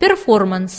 перформанс.